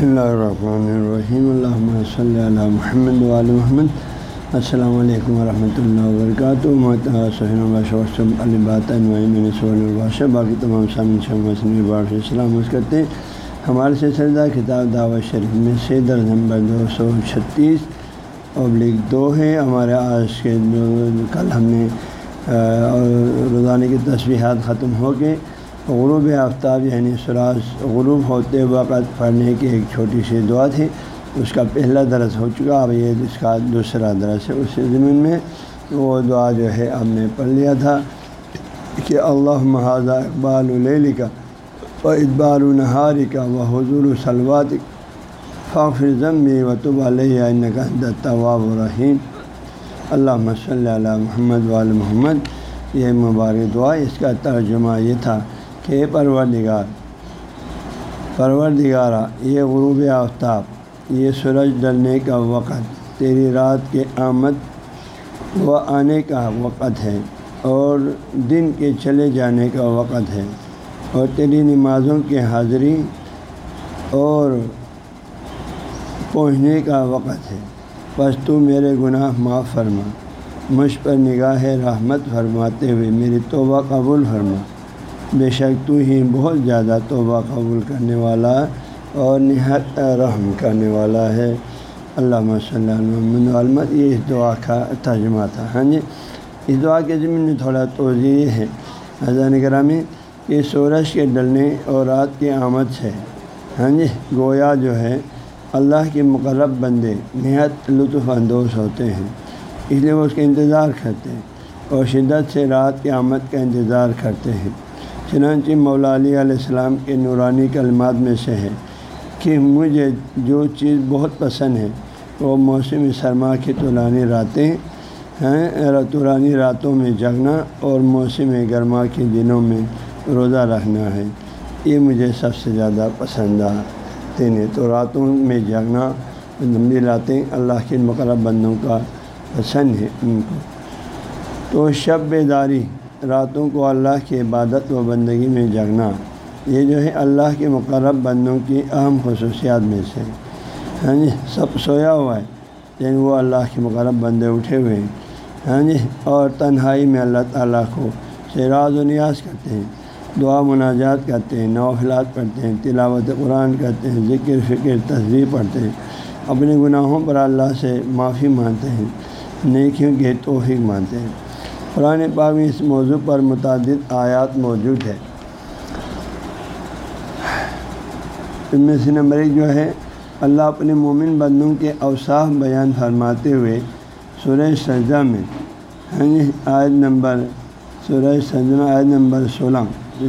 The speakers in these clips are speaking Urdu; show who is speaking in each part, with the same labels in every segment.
Speaker 1: بسم اللہ الرحمن الرحیم اللہ صلی اللہ محمد علیہ محمد السلام علیکم ورحمۃ اللہ وبرکاتہ الباطۂ باقی تمام سامنے سلامت کرتے ہیں ہمارے سلسلہ کتاب دعوت شریف میں سے درج نمبر دو سو چھتیس ابلک دو ہے ہمارے آج کے جو کل ہم نے روزانے کی تصویحات ختم ہو کے غروب آفتاب یعنی سراج غروب ہوتے وقت پڑھنے کی ایک چھوٹی سی دعا تھی۔ اس کا پہلا درس ہو چکا، اب یہ اس کا دوسرا درس ہے۔ اس زمین میں وہ دعا جو ہے ہم نے پڑھ لیا تھا کہ اللہ محاذہ اقبال العلی کا و اقبال النہاری کا و حضور الصلوات فاخر ضمبی و طب علیہ طواب الرحیم۔ اللہ صلی اللہ محمد وال محمد۔ یہ مبارک دعا، اس کا ترجمہ یہ تھا کہ پروردگار پروردگارہ یہ غروب آفتاب یہ سورج ڈلنے کا وقت، تیری رات کے آمد و آنے کا وقت ہے اور دن کے چلے جانے کا وقت ہے اور تیری نمازوں کی حاضری اور پہنچنے کا وقت ہے۔ بس تو میرے گناہ معاف فرما، مجھ پر نگاہ رحمت فرماتے ہوئے میری توبہ قبول فرما۔ بے شک تو ہی بہت زیادہ توبہ قبول کرنے والا اور نہایت رحم کرنے والا ہے۔ اللہ صلی اللہ علمت یہ اس دعا کا ترجمہ تھا۔ ہاں جی اس دعا کے ذمن میں تھوڑا توضیع یہ ہے حضان گرامی، کہ سورج کے ڈلنے اور رات کی آمد سے ہاں جی گویا جو ہے، اللہ کے مقرب بندے نہایت لطف اندوز ہوتے ہیں۔ اس لیے وہ اس کا انتظار کرتے ہیں اور شدت سے رات کی آمد کا انتظار کرتے ہیں۔ چنانچہ مولا علی علیہ السلام کے نورانی کلمات میں سے ہے کہ مجھے جو چیز بہت پسند ہے، وہ موسم سرما کی طولانی راتیں ہیں طورانی راتوں میں جگنا اور موسم گرما کے دنوں میں روزہ رکھنا ہے۔ یہ مجھے سب سے زیادہ پسند دن ہے۔ تو راتوں میں جگنا لمبی راتیں اللہ کے مقرب بندوں کا پسند ہے ان کو۔ تو شب بیداری راتوں کو اللہ کی عبادت و بندگی میں جگنا، یہ جو ہے اللہ کے مقرب بندوں کی اہم خصوصیات میں سے۔ ہاں جی سب سویا ہوا ہے، لیکن وہ اللہ کے مقرب بندے اٹھے ہوئے ہیں۔ ہاں جی اور تنہائی میں اللہ تعالیٰ کو شراز و نیاز کرتے ہیں، دعا مناجات کرتے ہیں نوفلات پڑھتے ہیں، تلاوت قرآن کرتے ہیں، ذکر، فکر تصویر پڑھتے ہیں۔ اپنے گناہوں پر اللہ سے معافی مانتے ہیں، نیکیوں کے توفیق مانتے ہیں۔ قرآن پاک میں اس موضوع پر متعدد آیات موجود ہے ان میں سے نمبر ایک جو ہے، اللہ اپنے مومن بندوں کے اوصاف بیان فرماتے ہوئے سورہ سجدہ میں ہاں جی، عائد نمبر سورہ سجدہ عائد نمبر سولہ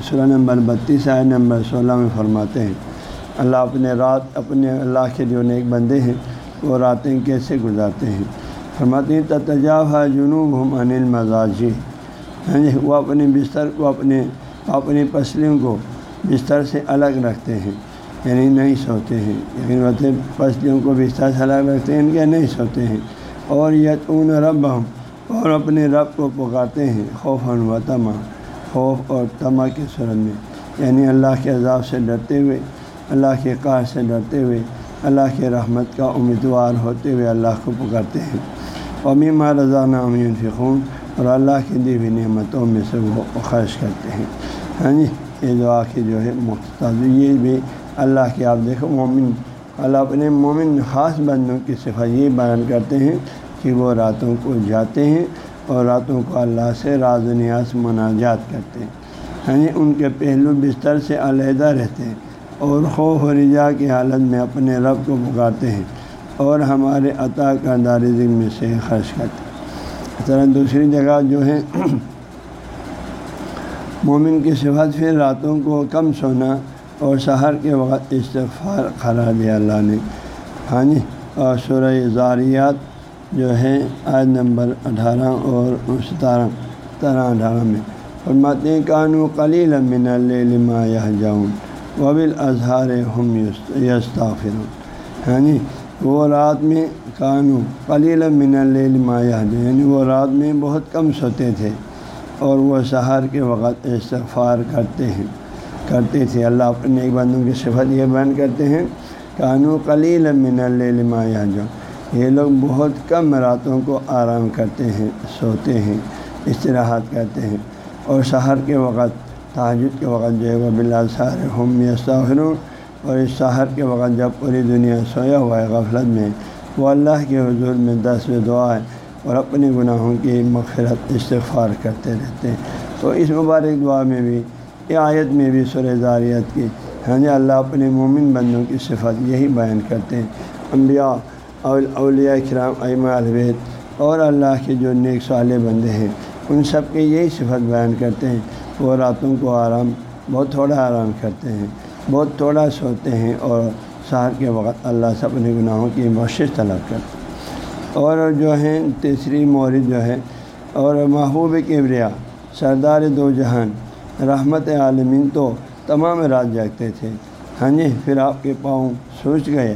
Speaker 1: سورہ نمبر بتیس عائد نمبر سولہ میں فرماتے ہیں۔ اللہ اپنے رات، اپنے اللہ کے جو نیک بندے ہیں، وہ راتیں کیسے گزارتے ہیں؟ فرماتے ہیں تجاو جنوب ہم انل مزاجی یعنی ہاں جی وہ اپنے بستر کو، اپنے، اپنی پسلیوں کو بستر سے الگ رکھتے ہیں یعنی نہیں سوتے ہیں۔ لیکن وہ پسلیوں کو بستر سے الگ رکھتے ہیں ان کے نہیں سوتے ہیں۔ اور یتون رب ہم اور اپنے رب کو پکارتے ہیں خوف و تما خوف اور تما کی صورت میں یعنی اللہ کے عذاب سے ڈرتے ہوئے، اللہ کے قار سے ڈرتے ہوئے، اللہ کے رحمت کا امیدوار ہوتے ہوئے اللہ کو پکارتے ہیں۔ امیما رضا امین فخون اور اللہ کی دی ہوئی نعمتوں میں سے وہ خرچ کرتے ہیں۔ ہاں جی یہ دعا کی جو ہے مختص یہ بھی اللہ کی، آپ دیکھو مومن، اللہ اپنے مومن خاص بندوں کی صفحہ یہ بیان کرتے ہیں کہ وہ راتوں کو جاتے ہیں اور راتوں کو اللہ سے راز و نیاز مناجات کرتے ہیں۔ ہاں جی ان کے پہلو بستر سے علیحدہ رہتے ہیں اور خوف و رجا کی حالت میں اپنے رب کو پکارتے ہیں۔ اور ہمارے عطا کا دار میں سے خرچ کرتے اس طرح دوسری جگہ جو ہے، مومن کی صفت پھر راتوں کو کم سونا اور سحر کے وقت استغفار قرار دیا اللہ نے۔ ہاں جی اور سورہ زاریات جو ہے آج نمبر اٹھارہ اور ستارہ ستارہ، اٹھارہ میں اور ہیں کانو قلیل من الما یا جاؤں وبل اظہار ہم یستافر ہاں جی وہ رات میں کانو قلیل من المایا یعنی وہ رات میں بہت کم سوتے تھے اور وہ سہار کے وقت استغفار کرتے ہیں، کرتے تھے۔ اللہ اپنے ایک بندوں کی صفت یہ بیان کرتے ہیں، کانو قلیل من الما جو یہ لوگ بہت کم راتوں کو آرام کرتے ہیں، سوتے ہیں، استراحت کرتے ہیں اور شہر کے وقت تاجد کے وقت جو ہے وہ بلا سارے ہم یستاخرون اور اس شہر کے وقت جب پوری دنیا سویا ہوا ہے، غفلت میں، وہ اللہ کے حضور میں دس دعا ہے اور اپنے گناہوں کی مغفرت، استغفار کرتے رہتے ہیں۔ تو اس مبارک دعا میں بھی، یہ آیت میں بھی سر زاریت کی ہاں جی، اللہ اپنے مومن بندوں کی صفت یہی بیان کرتے ہیں۔ انبیاء اولیاء کرام، ائمہ الوید اور اللہ کے جو نیک صالح بندے ہیں، ان سب کے یہی صفت بیان کرتے ہیں۔ وہ راتوں کو آرام، بہت تھوڑا آرام کرتے ہیں۔ بہت تھوڑا سوتے ہیں اور سہر کے وقت اللہ سے اپنے گناہوں کی بخشش طلب کرتے اور جو ہیں، تیسری مورد جو ہے، اور محبوب کبریا، سردار دو جہان، رحمت عالمین تو تمام رات جاگتے تھے۔ ہاں جی پھر آپ کے پاؤں سوچ گئے۔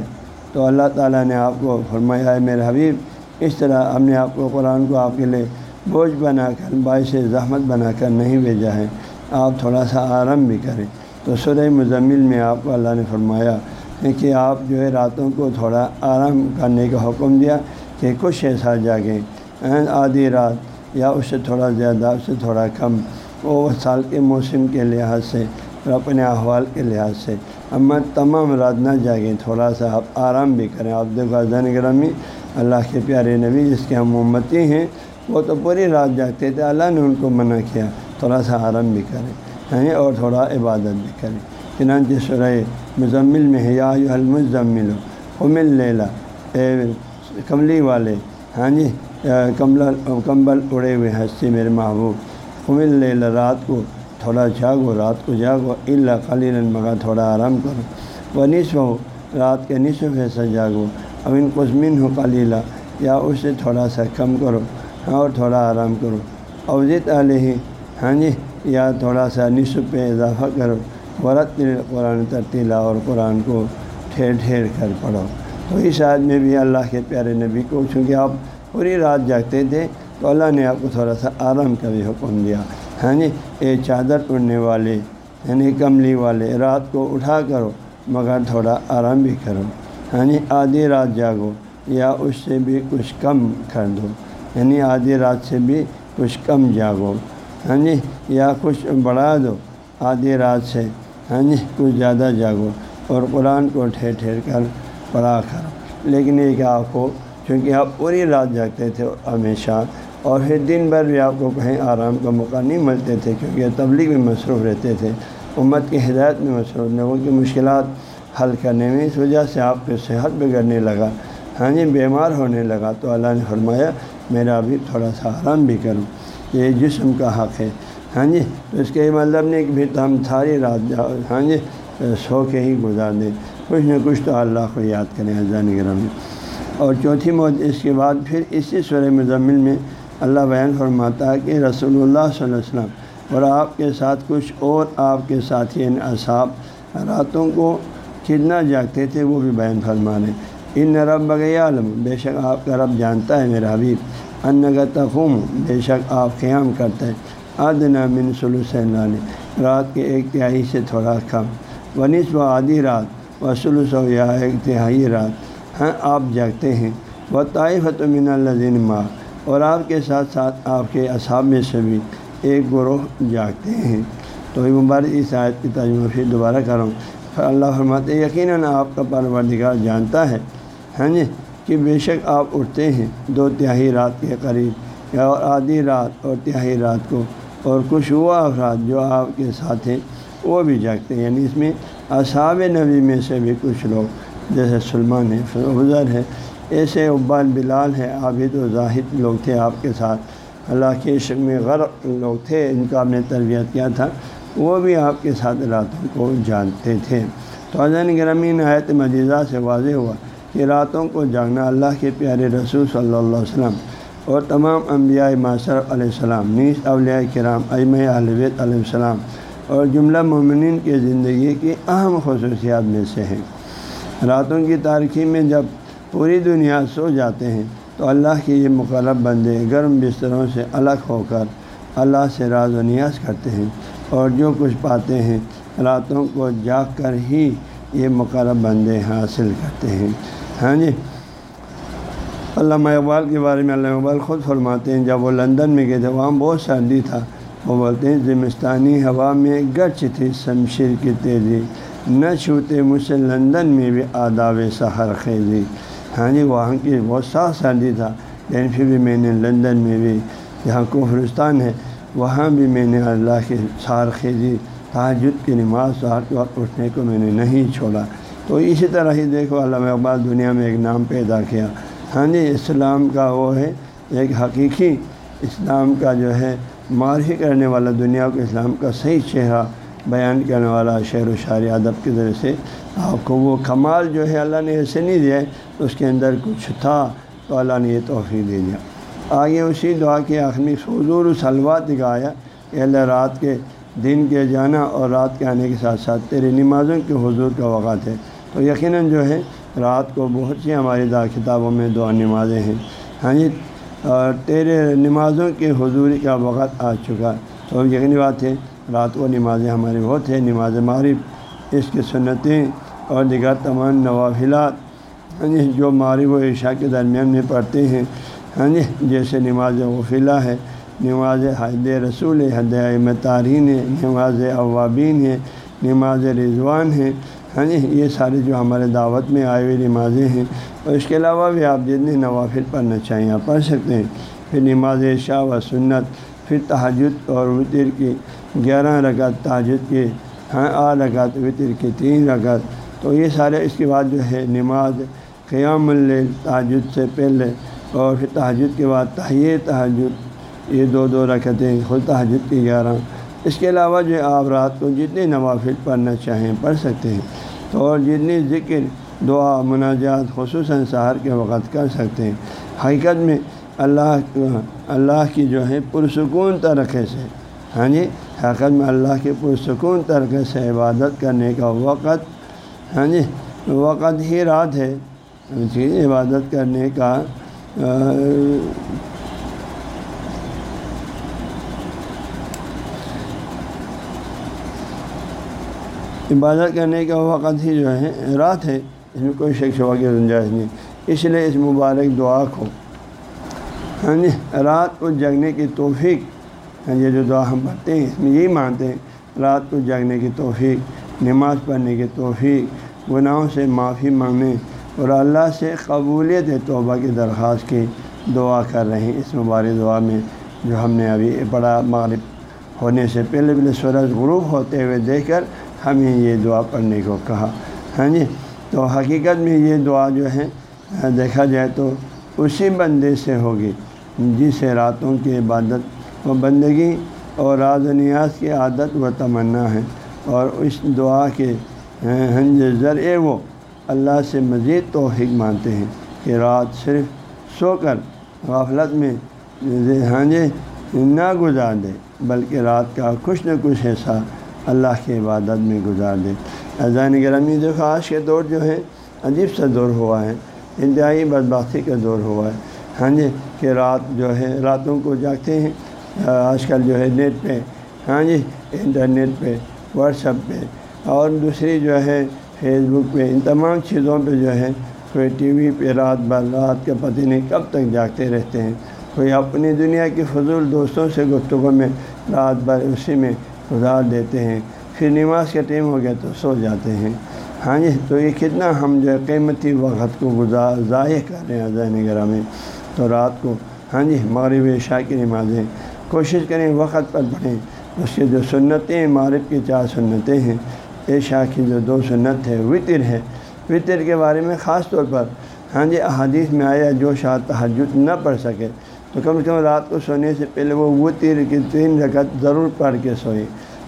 Speaker 1: تو اللہ تعالیٰ نے آپ کو فرمایا ہے میرے حبیب، اس طرح ہم نے آپ کو قرآن کو آپ کے لیے بوجھ بنا کر، باعث زحمت بنا کر نہیں بھیجا ہے۔ آپ تھوڑا سا آرام بھی کریں۔ تو سورہ مزمل میں آپ کو اللہ نے فرمایا کہ آپ جو ہے راتوں کو تھوڑا آرام کرنے کا حکم دیا کہ کچھ ایسا جاگیں۔ آدھی رات یا اس سے تھوڑا زیادہ، اس سے تھوڑا کم۔ وہ سال کے موسم کے لحاظ سے اور اپنے احوال کے لحاظ سے۔ اما تمام رات نہ جاگیں، تھوڑا سا آپ آرام بھی کریں۔ آپ دیکھو زین گرامی اللہ کے پیارے نبی جس کے ہم امتی ہیں، وہ تو پوری رات جاگتے تھے، اللہ نے ان کو منع کیا، تھوڑا سا آرام بھی کریں۔ ہیں اور تھوڑا عبادت بھی کریں۔ چنانچہ سورہ مزمل میں ہے، یا المزمل حمل لیلا کملی والے ہاں جی کمل، کمبل اڑے ہوئے ہنسی میرے محبوب۔ حمل لیلا رات کو تھوڑا جاگو، رات کو جاگو اللہ خلی مگا تھوڑا آرام کرو۔ وہ نصف ہو رات کے نصف ایسا جاگو۔ اب ان قسمین ہو قلیلہ، یا اسے تھوڑا سا کم کرو ہاں، اور تھوڑا آرام کرو۔ اوزت علیہ ہاں جی یا تھوڑا سا نصف پہ اضافہ کرو، ورت قرآن ترتیلا اور قرآن کو ٹھیر ٹھیر کر پڑھو۔ تو اس آج میں بھی اللہ کے پیارے نبی کو چونکہ آپ پوری رات جاگتے تھے، تو اللہ نے آپ کو تھوڑا سا آرام کا بھی حکم دیا۔ ہاں جی یہ چادر اڑنے والے یعنی کملی والے، رات کو اٹھا کرو، مگر تھوڑا آرام بھی کرو۔ ہاں جی آدھی رات جاگو، یا اس سے بھی کچھ کم کر دو۔ یعنی آدھی رات سے بھی کچھ کم جاگو۔ ہاں جی یا کچھ بڑھا دو، آدھی رات سے ہاں جی کچھ زیادہ جاگو اور قرآن کو ٹھہر ٹھہر کر پڑھا کر لیکن یہ کہ آپ کو، چونکہ آپ پوری رات جاگتے تھے ہمیشہ، اور پھر دن بھر بھی آپ کو کہیں آرام کا موقع نہیں ملتے تھے، کیونکہ تبلیغ میں مصروف رہتے تھے، امت کی ہدایت میں مصروف، لوگوں کی مشکلات حل کرنے میں اس وجہ سے آپ کی صحت بگڑنے لگا۔ ہاں جی بیمار ہونے لگا۔ تو اللہ نے فرمایا، میرا بھی تھوڑا سا آرام بھی کروں یہ جسم کا حق ہے۔ ہاں جی تو اس کے مطلب نہیں کہ بھی ہم ساری رات جاؤ ہاں جی سو کے ہی گزار دیں کچھ نہ کچھ تو اللہ کو یاد کریں حضان گرم اور چوتھی موت اس کے بعد پھر اسی سور مزمل میں اللہ بیان فرماتا ہے کہ رسول اللہ صلی اللہ علیہ وسلم اور آپ کے ساتھ کچھ اور آپ کے ساتھی یعنی اصحاب راتوں کو کتنا جاگتے تھے وہ بھی بیان فرما رہے ان رب بغی عالم بے شک آپ کا رب جانتا ہے میرا حبیب۔ ان کا تفہوم بے شک آپ قیام کرتے ہیں۔ آدنا من سلوسین رات کے ایک تہائی سے تھوڑا کم۔ و نصف آدھی رات، و سلوس و یا ایک تہائی رات۔ ہاں آپ جاگتے ہیں۔ وہ طائفت من الزین ماں اور آپ کے ساتھ ساتھ آپ کے اصحاب میں سے بھی ایک گروہ جاگتے ہیں۔ تو یہ مبارک اس آیت کی ترجمہ پھر دوبارہ کروں اللہ فرماتے یقیناً آپ کا پروردگار جانتا ہے۔ ہاں جی؟ کہ بے شک آپ اٹھتے ہیں دو تہائی رات کے قریب یا اور آدھی رات اور تہائی رات کو، اور کچھ ہوا افراد جو آپ کے ساتھ ہیں، وہ بھی جاگتے ہیں۔ یعنی اس میں اصحاب نبی میں سے بھی کچھ لوگ، جیسے سلمان ہے حضر ہے، ایسے عبال بلال ہے عابد و زاہد لوگ تھے آپ کے ساتھ۔ اللہ کے عشق میں غرق لوگ تھے، ان کا آپ نے تربیت کیا تھا، وہ بھی آپ کے ساتھ راتوں کو جانتے تھے۔ تو حضین گرمین آیت مجیزہ سے واضح ہوا۔ کہ راتوں کو جاگنا اللہ کے پیارے رسول صلی اللہ علیہ وسلم اور تمام انبیاء معاشر علیہ السلام، نیز اولیاء کرام ام علیہ علیہ السلام اور جملہ مومنین کی زندگی کی اہم خصوصیات میں سے ہے راتوں کی تاریخی میں جب پوری دنیا سو جاتے ہیں تو اللہ کے یہ مقرب بندے گرم بستروں سے الگ ہو کر اللہ سے راز و نیاز کرتے ہیں اور جو کچھ پاتے ہیں راتوں کو جاگ کر ہی یہ مقرب بندے حاصل کرتے ہیں۔ ہاں جی۔ علامہ اقبال کے بارے میں علامہ اقبال خود فرماتے ہیں، جب وہ لندن میں گئے تھے، وہاں بہت سردی تھا۔ وہ بولتے ہیں، زمستانی ہوا میں گرچ تھی شمشیر کی تیزی، نہ چھوتے مجھ سے لندن میں بھی آداب سحر خیزی ہاں جی وہاں کی بہت سخت سردی تھا۔ لیکن پھر بھی میں نے لندن میں بھی جہاں کوفرستان ہے، وہاں بھی میں نے اللہ کی سار خیزی، تاجد کی نماز سہار کے وقت اٹھنے کو میں نے نہیں چھوڑا۔ تو اسی طرح ہی دیکھو علامہ اقبال دنیا میں ایک نام پیدا کیا۔ ہاں جی اسلام کا وہ ہے، ایک حقیقی اسلام کا جو ہے معرفی کرنے والا دنیا کو اسلام کا صحیح چہرہ بیان کرنے والا شعر و شاعری ادب کے ذریعے سے۔ آپ کو وہ کمال جو ہے، اللہ نے ایسے نہیں دیا، اس کے اندر کچھ تھا تو اللہ نے یہ توفیق دے دیا۔ آگے اسی دعا کے آخری حضور و سلوات دکھایا کہ اللہ رات کے دن کے جانا اور رات کے آنے کے ساتھ ساتھ تیری نمازوں کے حضور کا وقت ہے۔ تو یقیناً جو ہے، رات کو بہت سی ہماری دا کتابوں میں دعا نمازیں ہیں۔ ہاں جی اور تیرے نمازوں کے حضوری کا وقت آ چکا۔ تو یقینی بات ہے، رات کو نمازیں ہماری بہت ہیں، نماز معرف اس کی سنتیں اور دیگر تمام نوافلات۔ ہاں جی جو معرف و عشاء کے درمیان میں پڑھتے ہیں۔ ہاں جی جیسے نماز وفیلہ ہے، نماز حد رسول حد تارین ہے، نماز اوابین ہے، نماز رضوان ہے۔ ہاں جی یہ ساری جو ہمارے دعوت میں آئے ہوئی نمازیں ہیں، اور اس کے علاوہ بھی آپ جتنے نوافل پڑھنا چاہیں آپ پڑھ سکتے ہیں۔ پھر نماز شاہ و سنت، پھر تحجد اور وطر کی گیارہ رکعت تاجد کی ہاں آ رکعت وطر کی تین رکعت۔ تو یہ سارے اس کے بعد جو ہے نماز قیام اللیل تاجد سے پہلے، اور پھر تحجد کے بعد تحیہ تحجد یہ دو دو رکعتیں، خود تحجد کی گیارہ۔ اس کے علاوہ جو آپ رات کو جتنے نوافل پڑھنا چاہیں پڑھ سکتے ہیں تو اور جتنی ذکر، دعا، مناجات، خصوصاً سہار کے وقت کر سکتے ہیں۔ حقیقت میں اللہ اللہ کی جو ہے پرسکون طریقے سے ہاں جی؟ حقیقت میں اللہ کے پرسکون طریقے سے عبادت کرنے کا وقت ہاں جی؟ وقت ہی رات ہے۔ عبادت کرنے کا عبادت کرنے کا وقت ہی جو ہے، رات ہے، اس میں کوئی شک شبہ کی گنجائش نہیں۔ اس لیے اس مبارک دعا کو ہاں جی رات کو جگنے کی توفیق ہاں یہ جو دعا ہم پڑھتے ہیں اس میں یہی مانتے ہیں، رات کو جگنے کی توفیق، نماز پڑھنے کی توفیق، گناہوں سے معافی مانگنے اور اللہ سے قبولیت توبہ کی درخواست کی دعا کر رہے ہیں۔ اس مبارک دعا میں جو ہم نے ابھی بڑا مغرب ہونے سے پہلے پہلے سورج غروب ہوتے ہوئے دیکھ کر ہمیں یہ دعا پڑھنے کو کہا۔ ہاں جی؟ تو حقیقت میں یہ دعا جو ہے، دیکھا جائے تو اسی بندے سے ہوگی جسے راتوں کی عبادت و بندگی اور راز و نیاز کی عادت و تمنا ہے۔ اور اس دعا کے، ہنج ذریعے وہ اللہ سے مزید توحق مانتے ہیں کہ رات صرف سو کر غفلت میں ہاں جی، نہ گزار دے، بلکہ رات کا کچھ نہ کچھ حصہ اللہ کی عبادت میں گزار دے۔ اذان گرامی دیکھو آج کے دور جو ہے عجیب سا دور ہوا ہے۔ انتہائی بدبختی کا دور ہوا ہے۔ ہاں جی کہ رات جو ہے، راتوں کو جاگتے ہیں۔ آج کل جو ہے نیٹ پہ ہاں جی انٹرنیٹ پہ، واٹس ایپ پہ۔ اور دوسری جو ہے، فیس بک پہ۔ ان تمام چیزوں پہ جو ہے، کوئی ٹی وی پہ رات بھر رات کے پتہ نہیں کب تک جاگتے رہتے ہیں۔ کوئی اپنی دنیا کی فضول دوستوں سے گفتگو میں رات بھر اسی میں گزار دیتے ہیں۔ پھر نماز کا ٹائم ہو گیا تو سو جاتے ہیں۔ ہاں جی تو یہ کتنا ہم جو ہے قیمتی وقت کو گزار، ضائع کر رہے ہیں ذہن گرہ میں۔ تو رات کو ہاں جی مغرب عشاء کی نمازیں۔ کوشش کریں وقت پر پڑھیں۔ اس کی جو سنتیں مغرب کی چار سنتیں ہیں۔ عشاء کی جو دو سنت ہے، وطر ہے۔ وطر کے بارے میں خاص طور پر ہاں جی احادیث میں آیا جو شاہ تحجد نہ پڑھ سکے۔ تو کم از کم رات کو سونے سے پہلے وہ وہ تیر کی تین رکعت ضرور پڑھ کے سوئے،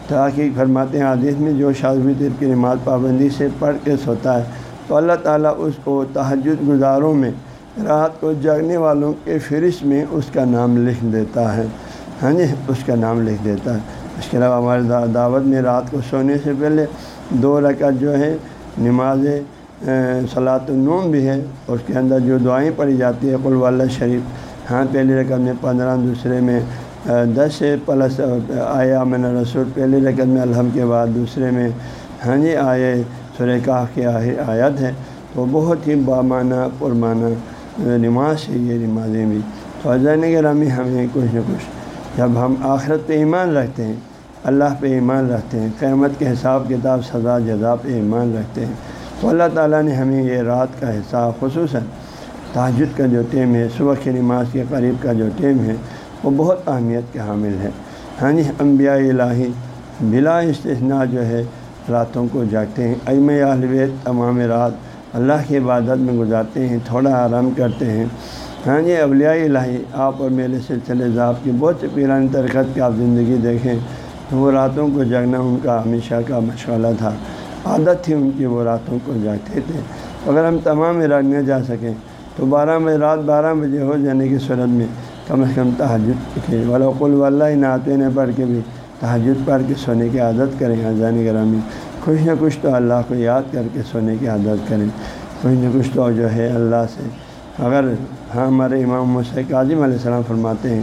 Speaker 1: تاکہ فرماتے ہیں حادث میں جو شاذوی تیر کی نماز پابندی سے پڑھ کے سوتا ہے، تو اللہ تعالیٰ اس کو تحجد گزاروں میں، رات کو جاگنے والوں کے فہرست میں اس کا نام لکھ دیتا ہے۔ ہاں جی اس کا نام لکھ دیتا ہے۔ اس کے علاوہ ہمارے دعوت میں رات کو سونے سے پہلے دو رکعت جو ہے، نماز صلاۃ النوم بھی ہے اس کے اندر جو دعائیں پڑھی جاتی ہے قلو اللہ شریف ہاں پہلی رقم میں پندرہ، دوسرے میں دس پلس آیا من رسول پہلی رقم میں الحم کے بعد، دوسرے میں ہاں جی آئے سورہ کاف کی آخر آیت ہے۔ تو بہت ہی بامانہ، پرمانہ نماز ہے یہ نمازیں بھی۔ تو عزین گرامی ہمیں کچھ نہ کچھ، جب ہم آخرت پہ ایمان رکھتے ہیں، اللہ پہ ایمان رکھتے ہیں، قیامت کے حساب کتاب سزا جزا پہ ایمان رکھتے ہیں، تو اللہ تعالیٰ نے ہمیں یہ رات کا حساب خصوصاً تاجد کا جو ٹیم ہے، صبح کی نماز کے قریب کا جو ٹیم ہے، وہ بہت اہمیت کے حامل ہے۔ ہاں جی انبیاء الہی بلا استثناء جو ہے، راتوں کو جاگتے ہیں۔ ایم الوید تمام رات اللہ کی عبادت میں گزارتے ہیں، تھوڑا آرام کرتے ہیں۔ ہاں جی اولیاء الہی آپ اور میرے سلسلے ذات کی بہت سی پیرانی ترکت کی آپ زندگی دیکھیں تو وہ راتوں کو جگنا ان کا ہمیشہ کا مشغلہ تھا۔ عادت تھی ان کی وہ راتوں کو جاگتے تھے۔ اگر ہم تمام رات نہ جا سکیں تو بارہ بجے، رات بارہ بجے ہو جانے کی صورت میں کم از کم تحجد کے ولاقل واللہ نعتیں نے پڑھ کے بھی تحجد پڑھ کے سونے کی عادت کریں۔ اذان گرامی، کچھ نہ کچھ تو اللہ کو یاد کر کے سونے کی عادت کریں۔ کچھ نہ کچھ تو جو ہے اللہ سے۔ اگر ہاں ہمارے امام مشق عظم علیہ السلام فرماتے ہیں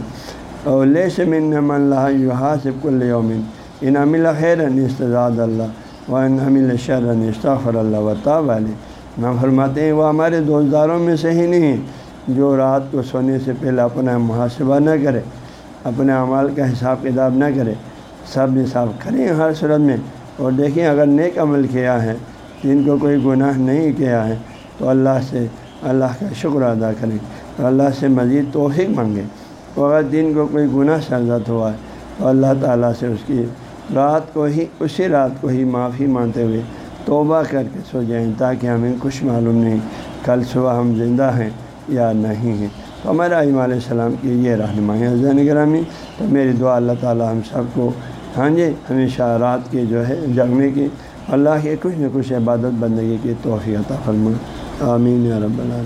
Speaker 1: اور لے سے من اللہ یحاسب کل یومن ان امل خیر استضاد اللہ و ان امل شر استغفر اللہ و طاب علیہ۔ نام فرماتے ہیں، وہ ہمارے دوستداروں میں سے ہی نہیں، جو رات کو سونے سے پہلے اپنا محاسبہ نہ کرے، اپنے اعمال کا حساب کتاب نہ کرے، سب حساب کریں ہر صورت میں۔ اور دیکھیں، اگر نیک عمل کیا ہے، جن کو کوئی گناہ نہیں کیا ہے، تو اللہ سے، اللہ کا شکر ادا کریں اور اللہ سے مزید توفیق مانگیں۔ اگر دن کو کوئی گناہ سرزت ہوا ہے تو اللہ تعالیٰ سے اس کی رات کو ہی، اسی رات کو ہی معافی مانتے ہوئے توبہ کر کے سو جائیں تاکہ ہمیں کچھ معلوم نہیں کل صبح ہم زندہ ہیں یا نہیں ہیں۔ تو ہمارا عیم علیہ السلام کی یہ رہنمائی حضین گرامی تو میری دعا اللہ تعالیٰ ہم سب کو ہاں جی ہمیشہ رات کے جو ہے جگنے کی اللہ کے کچھ نہ کچھ عبادت بندگی کی توفیع عطا فرما آمین یا رب العالمین۔